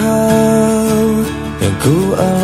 kau yang ku alami.